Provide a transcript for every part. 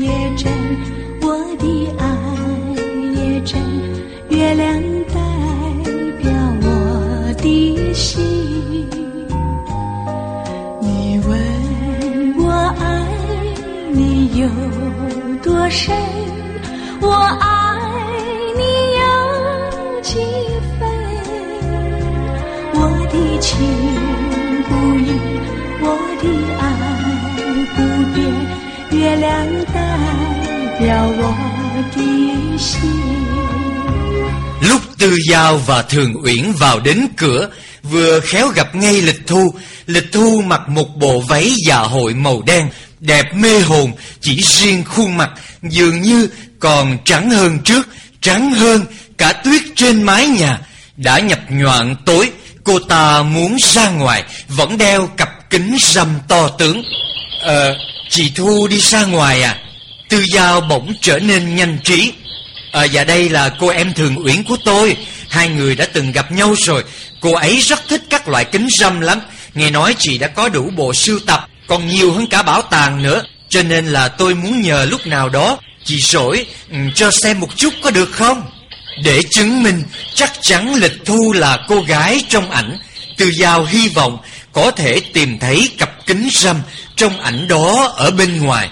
也真我的爱也真月亮代表我的心你问我爱你有多深我爱你有几分？我的情不移我的爱 Lúc Tư Giao và Thường Uyển vào đến cửa, Vừa khéo gặp ngay Lịch Thu. Lịch Thu mặc một bộ váy dạ hội màu đen, Đẹp mê hồn, Chỉ riêng khuôn mặt, Dường như còn trắng hơn trước, Trắng hơn cả tuyết trên mái nhà. Đã nhập nhoạn tối, Cô ta muốn ra ngoài, Vẫn đeo cặp kính râm to tướng. Ờ Chị Thu đi ra ngoài à. Tư Giao bỗng trở nên nhanh trí. À Và đây là cô em Thường Uyển của tôi. Hai người đã từng gặp nhau rồi. Cô ấy rất thích các loại kính râm lắm. Nghe nói chị đã có đủ bộ sưu tập, Còn nhiều hơn cả bảo tàng nữa. Cho nên là tôi muốn nhờ lúc nào đó, Chị rỗi ừ, cho xem một chút có được không? Để chứng minh, chắc chắn Lịch Thu là cô gái trong ảnh. Từ Giao hy vọng có thể tìm thấy cặp kính râm trong ảnh đó ở bên ngoài.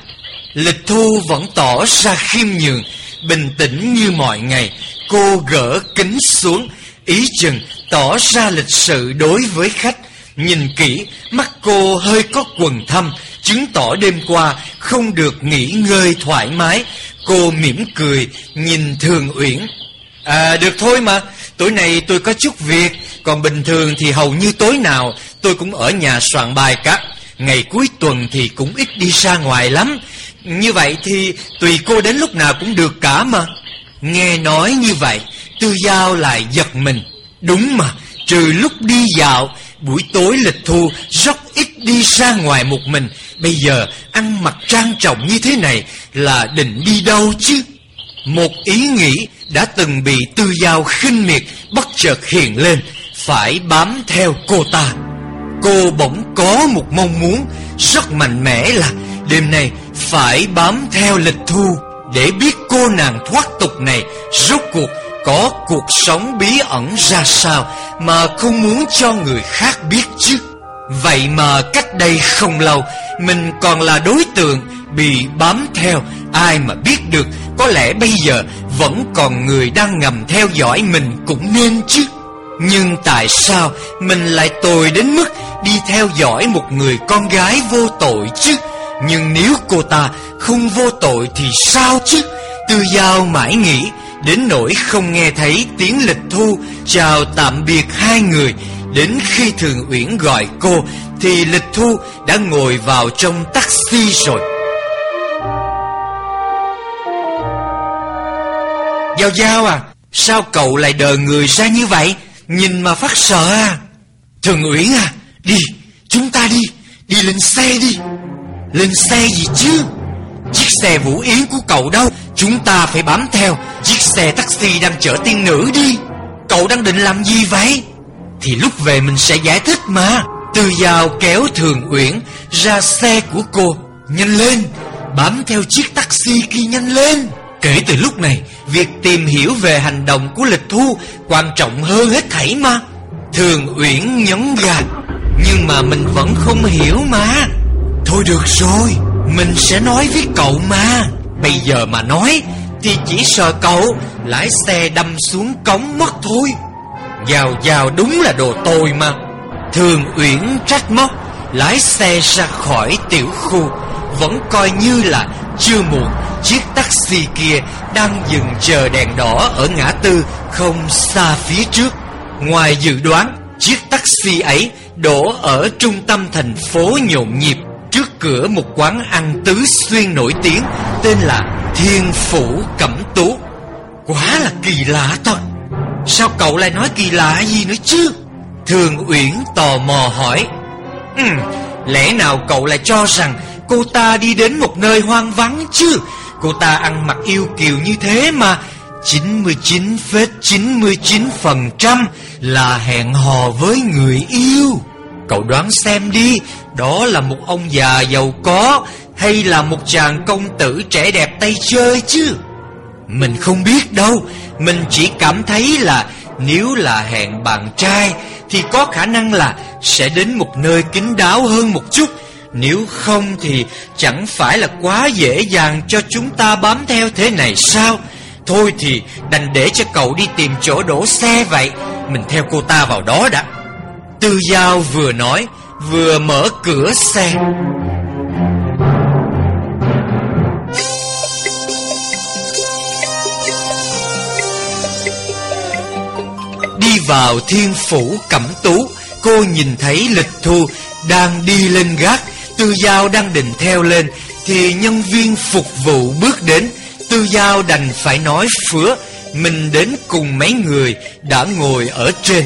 Lịch Thu vẫn tỏ ra khiêm nhường, Bình tĩnh như mọi ngày. Cô gỡ kính xuống, Ý chừng, tỏ ra lịch sự đối với khách. Nhìn kỹ, Mắt cô hơi có quần thâm, Chứng tỏ đêm qua Không được nghỉ ngơi thoải mái. Cô mỉm cười, Nhìn Thường Uyển. À được thôi mà, Tối nay tôi có chút việc, Còn bình thường thì hầu như tối nào Tôi cũng ở nhà soạn bài cả. Ngày cuối tuần thì cũng ít đi ra ngoài lắm. Như vậy thì tùy cô đến lúc nào cũng được cả mà. Nghe nói như vậy, Tư Giao lại giật mình. Đúng mà, Trừ lúc đi dạo, Buổi tối lịch thu Rất ít đi ra ngoài một mình. Bây giờ ăn mặc trang trọng như thế này Là định đi đâu chứ? Một ý nghĩ Đã từng bị Tư Giao khinh miệt, Bất chợt hiện lên, Phải bám theo cô ta. Cô bỗng có một mong muốn Rất mạnh mẽ là Đêm nay phải bám theo lịch thu Để biết cô nàng thoát tục này. Rốt cuộc có cuộc sống bí ẩn ra sao Mà không muốn cho người khác biết chứ? Vậy mà cách đây không lâu, Mình còn là đối tượng Bị bám theo. Ai mà biết được, Có lẽ bây giờ Vẫn còn người đang ngầm theo dõi mình cũng nên chứ. Nhưng tại sao Mình lại tồi đến mức Đi theo dõi một người con gái vô tội chứ. Nhưng nếu cô ta không vô tội thì sao chứ? Tư Giao mãi nghĩ, Đến nỗi không nghe thấy tiếng lịch thu Chào tạm biệt hai người. Đến khi Thường Uyển gọi cô, Thì lịch thu đã ngồi vào trong taxi rồi. Giao Giao à Sao cậu lại đờ người ra như vậy? Nhìn mà phát sợ à. Thường Uyển à Đi, Chúng ta đi. Đi lên xe đi. Lên xe gì chứ? Chiếc xe Vũ Yến của cậu đâu? Chúng ta phải bám theo. Chiếc xe taxi đang chở tiên nữ đi. Cậu đang định làm gì vậy? Thì lúc về mình sẽ giải thích mà. Từ Giao kéo Thường Uyển Ra xe của cô. Nhanh lên. Bám theo chiếc taxi kia nhanh lên. Kể từ lúc này, Việc tìm hiểu về hành động của lịch thu Quan trọng hơn hết thảy mà. Thường Uyển nhấn ga. Nhưng mà mình vẫn không hiểu mà. Thôi được rồi. Mình sẽ nói với cậu mà. Bây giờ mà nói Thì chỉ sợ cậu Lái xe đâm xuống cống mất thôi. Vào vào đúng là đồ tồi mà. Thường Uyển trách móc Lái xe ra khỏi tiểu khu Vẫn coi như là chưa muộn Chiếc taxi kia đang dừng chờ đèn đỏ Ở ngã tư không xa phía trước. Ngoài dự đoán Chiếc taxi ấy đổ ở trung tâm thành phố nhộn nhịp Trước cửa một quán ăn tứ xuyên nổi tiếng tên là Thiên Phủ Cẩm Tú. Quá là kỳ lạ thôi. Sao cậu lại nói kỳ lạ gì nữa chứ? Thường Uyển tò mò hỏi. Ừ, lẽ nào cậu lại cho rằng cô ta đi đến một nơi hoang vắng chứ? Cô ta ăn mặc yêu kiều như thế mà 99,99% là hẹn hò với người yêu. Cậu đoán xem đi, Đó là một ông già giàu có Hay là một chàng công tử trẻ đẹp tay chơi chứ? Mình không biết đâu, Mình chỉ cảm thấy là Nếu là hẹn bạn trai Thì có khả năng là Sẽ đến một nơi kín đáo hơn một chút. Nếu không thì Chẳng phải là quá dễ dàng Cho chúng ta bám theo thế này sao? Thôi thì, đành để cho cậu đi tìm chỗ đổ xe vậy. Mình theo cô ta vào đó đã. Tư Giao vừa nói, Vừa mở cửa xe. Đi vào thiên phủ cẩm tú, Cô nhìn thấy lịch thu Đang đi lên gác. Tư Giao đang định theo lên, Thì nhân viên phục vụ bước đến. Tư Giao đành phải nói phứa, Mình đến cùng mấy người đã ngồi ở trên.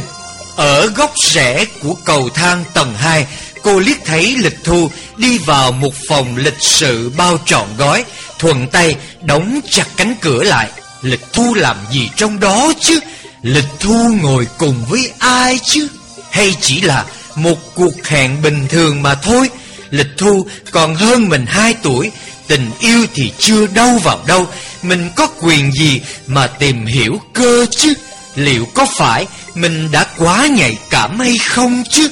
Ở góc rẽ của cầu thang tầng 2 Cô liếc thấy Lịch Thu đi vào một phòng lịch sự bao trọn gói, Thuận tay đóng chặt cánh cửa lại. Lịch Thu làm gì trong đó chứ? Lịch Thu ngồi cùng với ai chứ? Hay chỉ là một cuộc hẹn bình thường mà thôi? Lịch Thu còn hơn mình 2 tuổi Tình yêu thì chưa đâu vào đâu. Mình có quyền gì mà tìm hiểu cơ chứ? Liệu có phải mình đã quá nhạy cảm hay không chứ?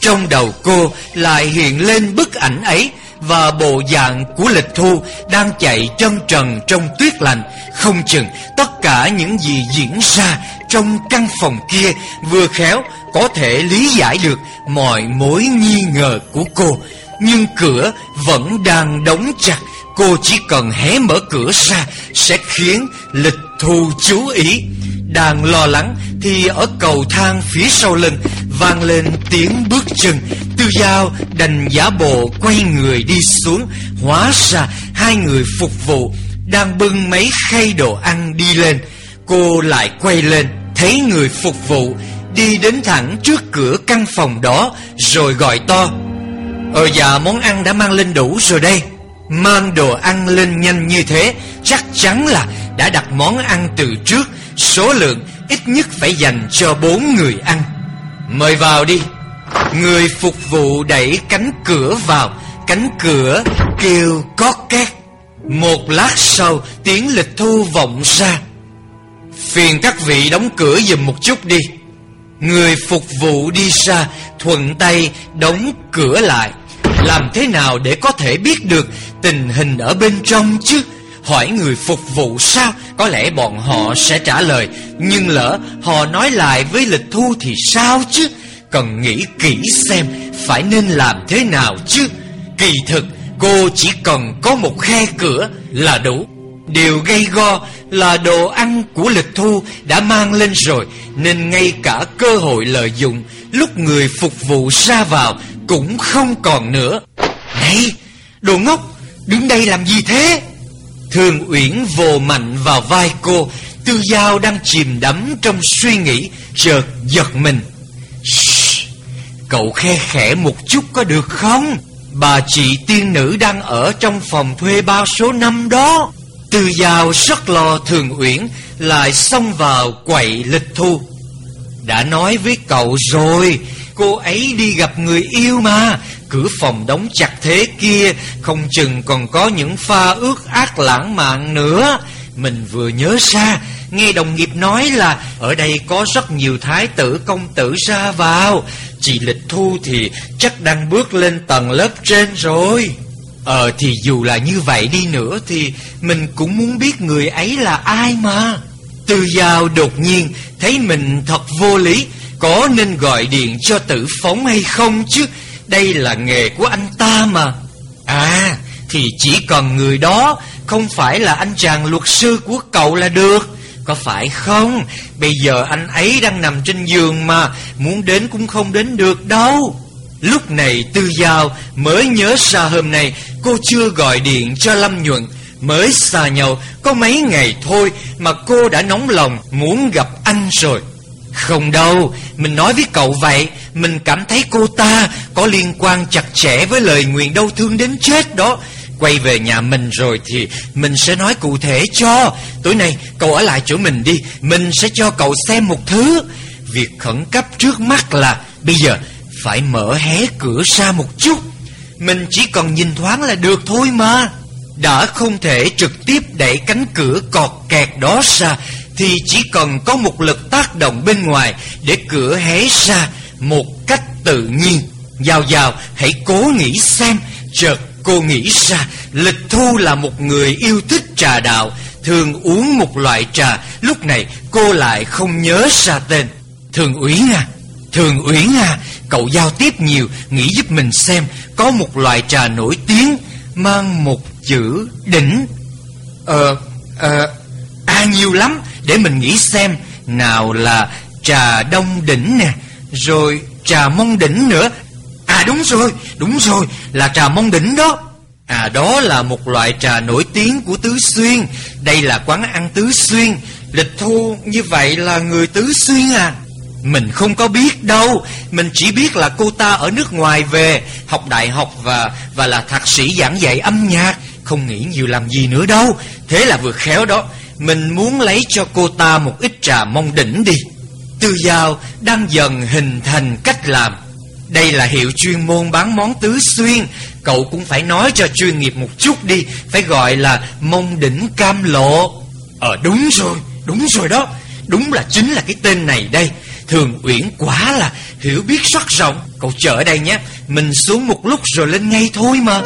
Trong đầu cô lại hiện lên bức ảnh ấy Và bộ dạng của lịch thu Đang chạy chân trần trong tuyết lạnh Không chừng tất cả những gì diễn ra Trong căn phòng kia Vừa khéo có thể lý giải được Mọi mối nghi ngờ của cô. Nhưng cửa vẫn đang đóng chặt Cô chỉ cần hé mở cửa ra Sẽ khiến lịch thu chú ý. Đang lo lắng Thì ở cầu thang phía sau lưng Vang lên tiếng bước chân. Tư Giao đành giả bộ Quay người đi xuống. Hóa ra hai người phục vụ Đang bưng mấy khay đồ ăn đi lên. Cô lại quay lên, Thấy người phục vụ Đi đến thẳng trước cửa căn phòng đó, Rồi gọi to. Ờ dạ món ăn đã mang lên đủ rồi đây. Mang đồ ăn lên nhanh như thế, Chắc chắn là đã đặt món ăn từ trước. Số lượng ít nhất phải dành cho bốn người ăn. Mời vào đi. Người phục vụ đẩy cánh cửa vào. Cánh cửa kêu có két. Một lát sau, tiếng lịch thu vọng ra. Phiền các vị đóng cửa giùm một chút đi. Người phục vụ đi ra Thuận tay đóng cửa lại làm thế nào để có thể biết được tình hình ở bên trong chứ? Hỏi người phục vụ sao? Có lẽ bọn họ sẽ trả lời. Nhưng lỡ họ nói lại với lịch thu thì sao chứ? Cần nghĩ kỹ xem Phải nên làm thế nào chứ? Kỳ thực, cô chỉ cần có một khe cửa là đủ. Điều gây go là đồ ăn của lịch thu đã mang lên rồi, Nên ngay cả cơ hội lợi dụng, Lúc người phục vụ ra vào cũng không còn nữa. Này đồ ngốc Đứng đây làm gì thế? Thường Uyển vồ mạnh vào vai cô Tư Giao đang chìm đắm trong suy nghĩ Chợt giật mình. Shhh, Cậu khe khẽ một chút có được không? Bà chị tiên nữ đang ở trong phòng thuê bao số 5 đó. Tư Giao rất lo Thường Uyển Lại xông vào quậy lịch thu. Đã nói với cậu rồi Cô ấy đi gặp người yêu mà. Cửa phòng đóng chặt thế kia, Không chừng còn có những pha ước ác lãng mạn nữa. Mình vừa nhớ ra, Nghe đồng nghiệp nói là Ở đây có rất nhiều thái tử, công tử ra vào. Chị Lịch Thu thì chắc đang bước lên tầng lớp trên rồi. Ờ thì dù là như vậy đi nữa Thì mình cũng muốn biết người ấy là ai mà. Từ giao đột nhiên, Thấy mình thật vô lý có nên gọi điện cho tử phóng hay không chứ? Đây là nghề của anh ta mà. À Thì chỉ còn người đó, Không phải là anh chàng luật sư của cậu là được. Có phải không? Bây giờ anh ấy đang nằm trên giường mà, Muốn đến cũng không đến được đâu. Lúc này Tư Giao mới nhớ ra hôm nay, Cô chưa gọi điện cho Lâm Nhuận. Mới xa nhau, có mấy ngày thôi Mà cô đã nóng lòng muốn gặp anh rồi. Không đâu, Mình nói với cậu vậy, Mình cảm thấy cô ta có liên quan chặt chẽ với lời nguyện đau thương đến chết đó. Quay về nhà mình rồi thì mình sẽ nói cụ thể cho. Tối nay, cậu ở lại chỗ mình đi, Mình sẽ cho cậu xem một thứ. Việc khẩn cấp trước mắt là, Bây giờ phải mở hé cửa ra một chút. Mình chỉ cần nhìn thoáng là được thôi mà. Đã không thể trực tiếp đẩy cánh cửa cọt kẹt đó ra thì chỉ cần có một lực tác động bên ngoài Để cửa hé ra một cách tự nhiên. Giao giao, hãy cố nghĩ xem, Chợt cô nghĩ ra, Lịch Thu là một người yêu thích trà đạo, Thường uống một loại trà. Lúc này cô lại không nhớ ra tên. Thường Uyển à Thường Uyển à Cậu giao tiếp nhiều, Nghĩ giúp mình xem, Có một loại trà nổi tiếng Mang một chữ đỉnh. Ờ Ờ À nhiều lắm để mình nghĩ xem Nào là trà đông đỉnh nè, Rồi trà mông đỉnh nữa. À đúng rồi Đúng rồi, Là trà mông đỉnh đó. À đó là một loại trà nổi tiếng của Tứ Xuyên. Đây là quán ăn Tứ Xuyên. Lịch thu như vậy là người Tứ Xuyên à? Mình không có biết đâu. Mình chỉ biết là cô ta ở nước ngoài về, Học đại học và và là thạc sĩ giảng dạy âm nhạc. Không nghĩ nhiều làm gì nữa đâu. Thế là vừa khéo đó mình muốn lấy cho cô ta một ít trà mông đỉnh đi. Tư Giao đang dần hình thành cách làm. Đây là hiệu chuyên môn bán món tứ xuyên. Cậu cũng phải nói cho chuyên nghiệp một chút đi. Phải gọi là mông đỉnh cam lộ. Ờ đúng rồi, đúng rồi đó. Đúng là chính là cái tên này đây. Thường Uyển quá là hiểu biết rất rộng. Cậu chờ ở đây nhé. Mình xuống một lúc rồi lên ngay thôi mà.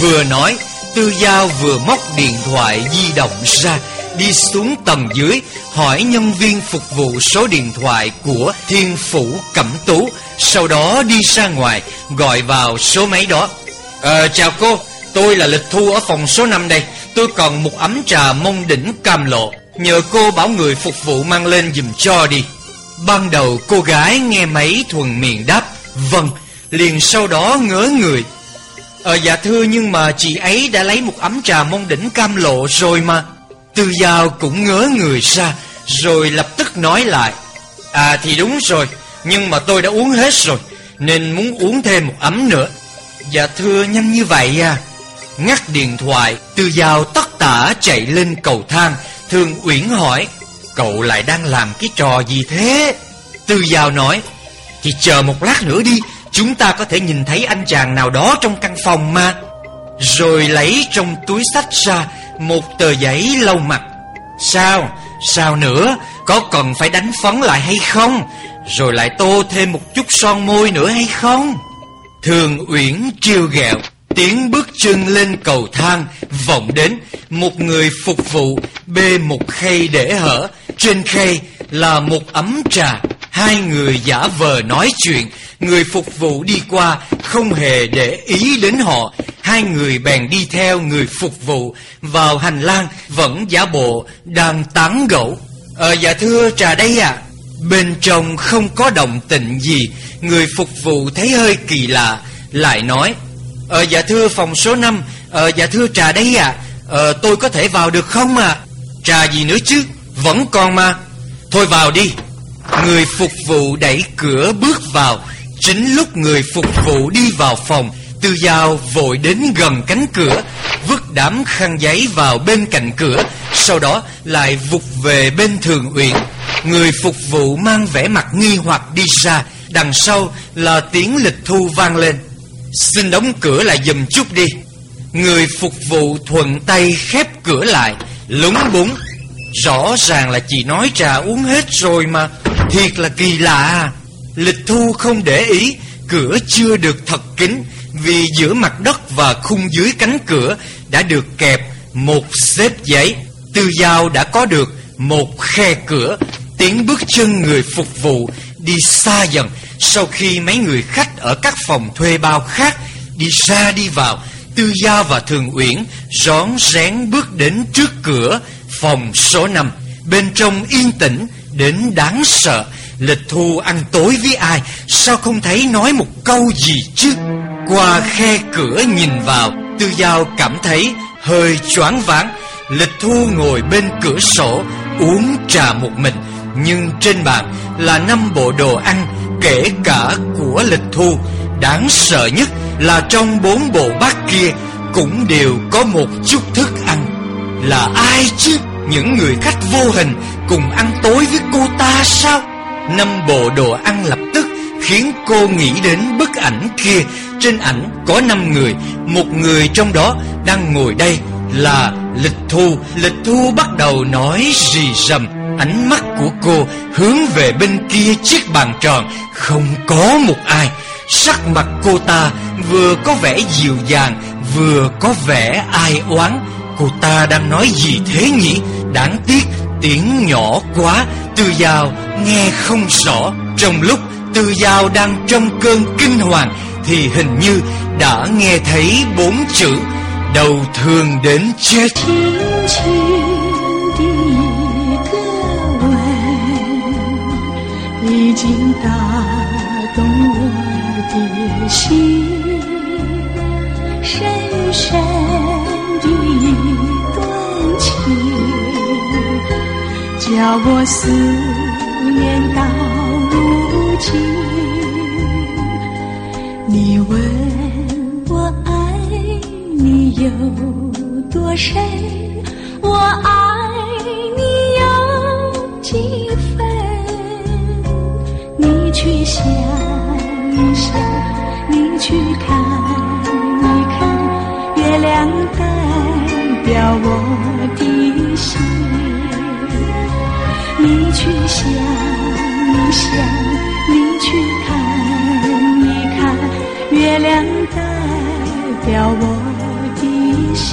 Vừa nói Tư Giao vừa móc điện thoại di động ra. Đi xuống tầng dưới, Hỏi nhân viên phục vụ số điện thoại của Thiên Phủ Cẩm Tú, Sau đó đi ra ngoài, Gọi vào số máy đó. Ờ chào cô, Tôi là Lịch Thu ở phòng số 5 đây, Tôi còn một ấm trà mông đỉnh cam lộ, Nhờ cô bảo người phục vụ mang lên dùm cho đi. Ban đầu cô gái nghe máy thuần miệng đáp Vâng. Liền sau đó ngớ người. Ờ dạ thưa, nhưng mà chị ấy đã lấy một ấm trà mông đỉnh cam lộ rồi mà. Tư Giao cũng ngớ người ra, Rồi lập tức nói lại. À thì đúng rồi, Nhưng mà tôi đã uống hết rồi, Nên muốn uống thêm một ấm nữa. Dạ thưa nhanh như vậy à. Ngắt điện thoại, Tư Giao tất tả chạy lên cầu thang. Thường Uyển hỏi, Cậu lại đang làm cái trò gì thế? Tư Giao nói, Thì chờ một lát nữa đi, Chúng ta có thể nhìn thấy anh chàng nào đó trong căn phòng mà. Rồi lấy trong túi sách ra một tờ giấy lau mặt. Sao? Sao nữa? Có cần phải đánh phấn lại hay không? Rồi lại tô thêm một chút son môi nữa hay không? Thường Uyển trêu ghẹo Tiếng bước chân lên cầu thang, Vọng đến Một người phục vụ Bê một khay để hở. Trên khay là một ấm trà. Hai người giả vờ nói chuyện. Người phục vụ đi qua Không hề để ý đến họ. Hai người bèn đi theo người phục vụ Vào hành lang Vẫn giả bộ đang tán gẫu. Ờ dạ thưa, trà đây ạ. Bên trong không có động tịnh gì. Người phục vụ thấy hơi kỳ lạ, Lại nói Ờ dạ thưa phòng số 5 Ờ dạ thưa trà đây ạ. Ờ tôi có thể vào được không ạ? Trà gì nữa chứ? Vẫn còn mà. Thôi vào đi. Người phục vụ đẩy cửa bước vào. Chính lúc người phục vụ đi vào phòng Tư Giao vội đến gần cánh cửa, Vứt đám khăn giấy vào bên cạnh cửa, Sau đó lại vụt về bên Thường Uyển. Người phục vụ mang vẻ mặt nghi hoặc đi ra, Đằng sau là tiếng lịch thu vang lên. Xin đóng cửa lại dùm chút đi. Người phục vụ thuận tay khép cửa lại, Lúng búng. Rõ ràng là chị nói trà uống hết rồi mà, Thiệt là kỳ lạ à. Lịch thu không để ý, Cửa chưa được thật kín vì giữa mặt đất và khung dưới cánh cửa Đã được kẹp một xếp giấy. Tư Giao đã có được một khe cửa, Tiếng bước chân người phục vụ đi xa dần. Sau khi mấy người khách ở các phòng thuê bao khác Đi ra đi vào, Tư Giao và Thường Uyển rón rén bước đến trước cửa phòng số 5 Bên trong yên tĩnh đến đáng sợ Lịch thu ăn tối với ai? Sao không thấy nói một câu gì chứ? Qua khe cửa nhìn vào, Tư Giao cảm thấy Hơi choáng váng. Lịch Thu ngồi bên cửa sổ, Uống trà một mình. Nhưng trên bàn là năm bộ đồ ăn, Kể cả của Lịch Thu. Đáng sợ nhất là trong bốn bộ bát kia Cũng đều có một chút thức ăn. Là ai chứ? Những người khách vô hình Cùng ăn tối với cô ta sao? Năm bộ đồ ăn lập tức Khiến cô nghĩ đến bức ảnh kia. Trên ảnh có năm người, Một người trong đó đang ngồi đây Là Lịch Thu. Lịch Thu bắt đầu nói rì rầm. Ánh mắt của cô hướng về bên kia chiếc bàn tròn, Không có một ai. Sắc mặt cô ta vừa có vẻ dịu dàng, Vừa có vẻ ai oán. Cô ta đang nói gì thế nhỉ? Đáng tiếc, tiếng nhỏ quá. Tư Giao nghe không rõ, Trong lúc Tư Giao đang trong cơn kinh hoàng, Thì hình như đã nghe thấy bốn chữ, Đầu thương đến chết. 轻轻叫我思念到如今。你问我爱你有多深，我爱你有几分？你去想一想，你去看一看，月亮代你去想一想，你去看一看，月亮代表我的心。